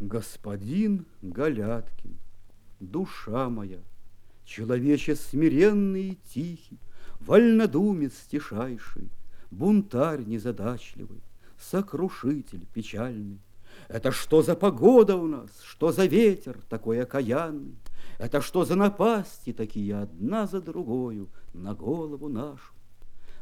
Господин Галяткин, душа моя, Человече смиренный и тихий, Вольнодумец тишайший, Бунтарь незадачливый, Сокрушитель печальный. Это что за погода у нас, что за ветер такой окаянный? Это что за напасти такие одна за другою на голову нашу?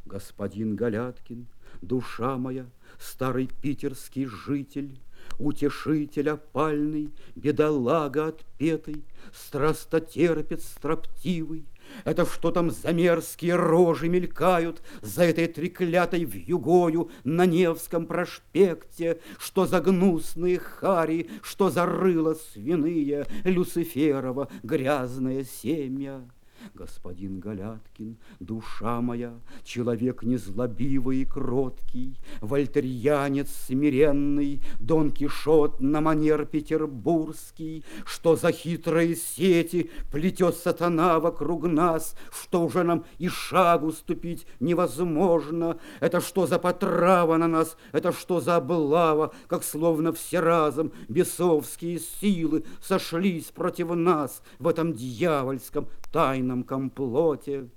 Господин Галяткин, душа моя, старый питерский житель, Утешитель опальный, бедолага отпетый, Страстотерпец строптивый, это что там за мерзкие рожи мелькают За этой треклятой вьюгою На Невском проспекте? Что за гнусные хари, Что за рыло свиные Люциферова грязное семя? Господин Галяткин, душа моя, Человек незлобивый и кроткий, Вольтерьянец смиренный, Дон Кишот на манер петербургский, Что за хитрые сети плетет сатана вокруг нас, Что уже нам и шагу ступить невозможно, Это что за потрава на нас, это что за облава, Как словно все разом бесовские силы Сошлись против нас в этом дьявольском тайном комплоте.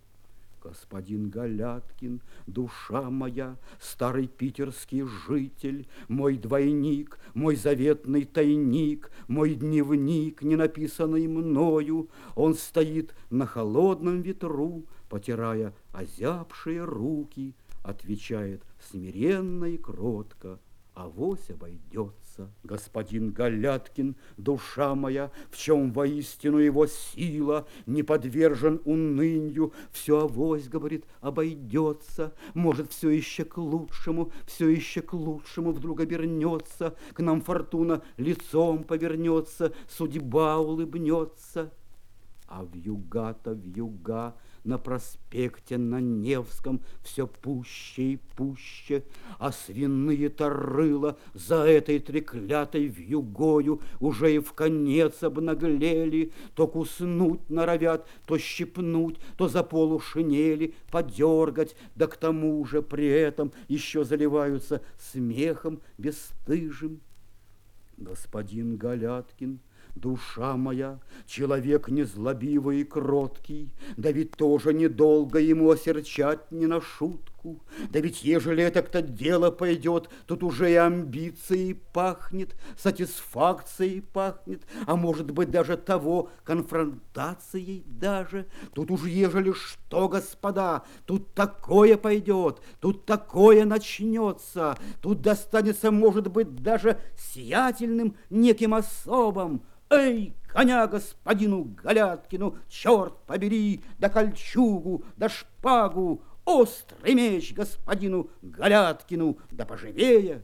Господин Галяткин, душа моя, старый питерский житель, Мой двойник, мой заветный тайник, Мой дневник, не написанный мною, Он стоит на холодном ветру, Потирая озябшие руки, Отвечает смиренно и кротко, Авось обойдется. Господин Галяткин, душа моя, В чем воистину его сила, Не подвержен унынью, Все авось, говорит, обойдется. Может, все еще к лучшему, Все еще к лучшему вдруг обернется, К нам фортуна лицом повернется, Судьба улыбнется. А в юга-то в юга на проспекте на Невском все пуще и пуще, а свиные-то рыла за этой треклятой вьюгою уже и в конец обнаглели, то куснуть норовят, то щипнуть, то за полу шинели подергать, да к тому же при этом еще заливаются смехом бесстыжим. Господин Галяткин Душа моя, человек незлобивый и кроткий, Да ведь тоже недолго ему осерчать не на шутку. Да ведь ежели это кто дело пойдет, Тут уже и амбицией пахнет, Сатисфакцией пахнет, А может быть даже того, конфронтацией даже. Тут уж ежели что, господа, Тут такое пойдет, тут такое начнется, Тут достанется, может быть, даже сиятельным неким особам, Эй, коня господину Галяткину, черт побери, да кольчугу, да шпагу, острый меч господину Галяткину, да поживее.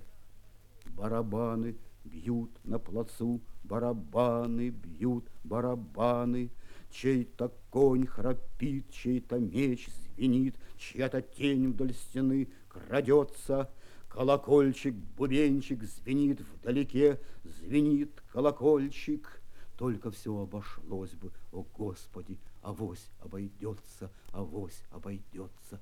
Барабаны бьют на плацу, барабаны бьют, барабаны. Чей-то конь храпит, чей-то меч звенит, чья-то тень вдоль стены крадется. Колокольчик, бубенчик звенит вдалеке, звенит колокольчик. Только все обошлось бы, о Господи, авось обойдется, авось обойдется.